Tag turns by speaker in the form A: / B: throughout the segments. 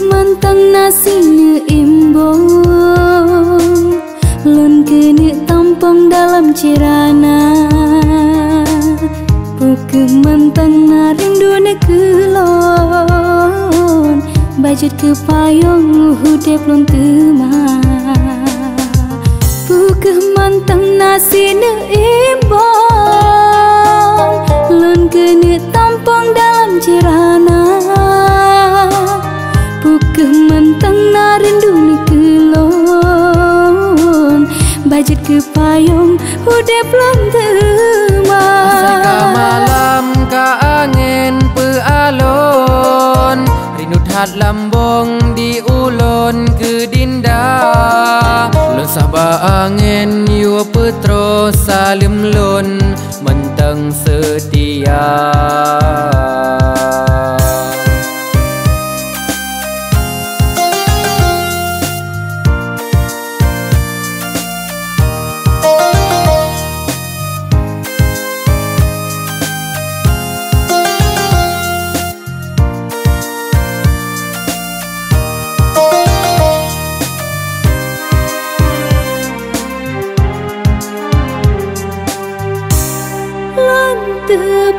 A: mantang nasi nu imbong Lon kene tampong dalam cirana Puke mantang na. Rindu ne kulon Bajut ke payong hudep lon tema Puke mantang nasi nu imbong Bajit ke payung Udah belum terma
B: Saka malam ka angin pealon? Rinut hat lambong di ulon ke dinda. Lon sabah angin yu petro salim lon Menteng setia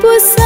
A: 不散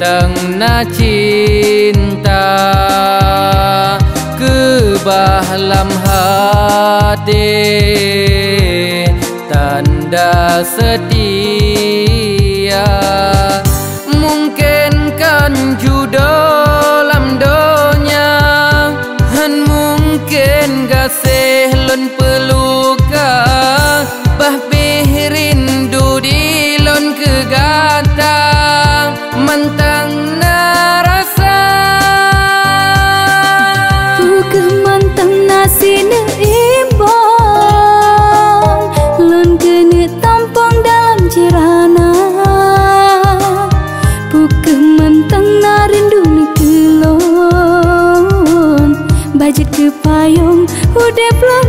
A: na
B: cinta ke bahlam hati tanda setia à. mungkin kan judo
A: mencerana Pukuh mentang na rindu nekelon Bajak ke payung udah pelan